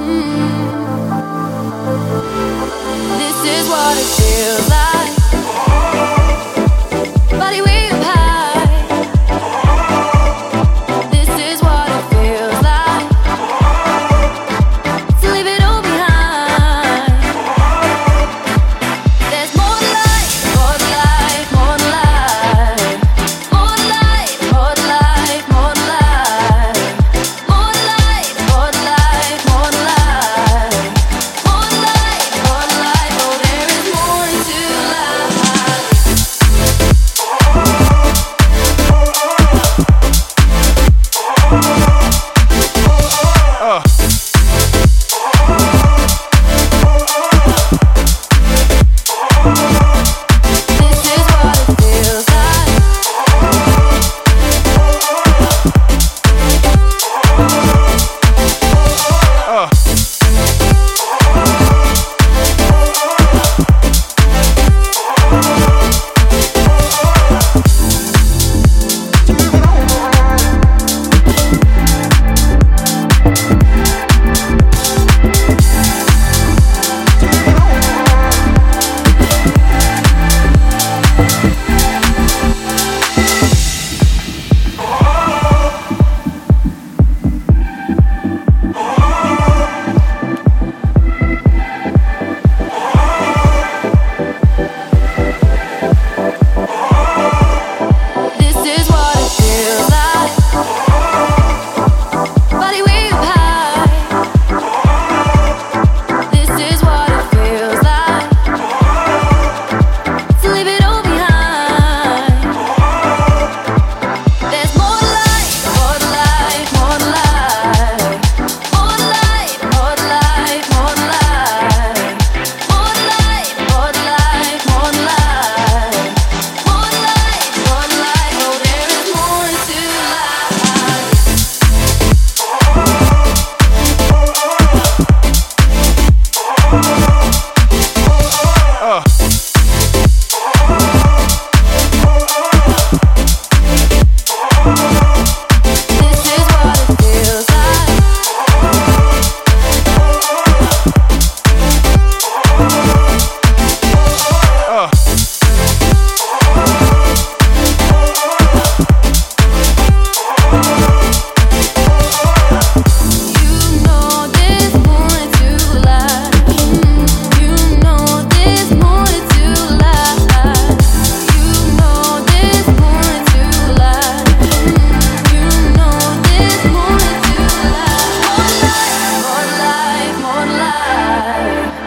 Mm. This is what it feels like. life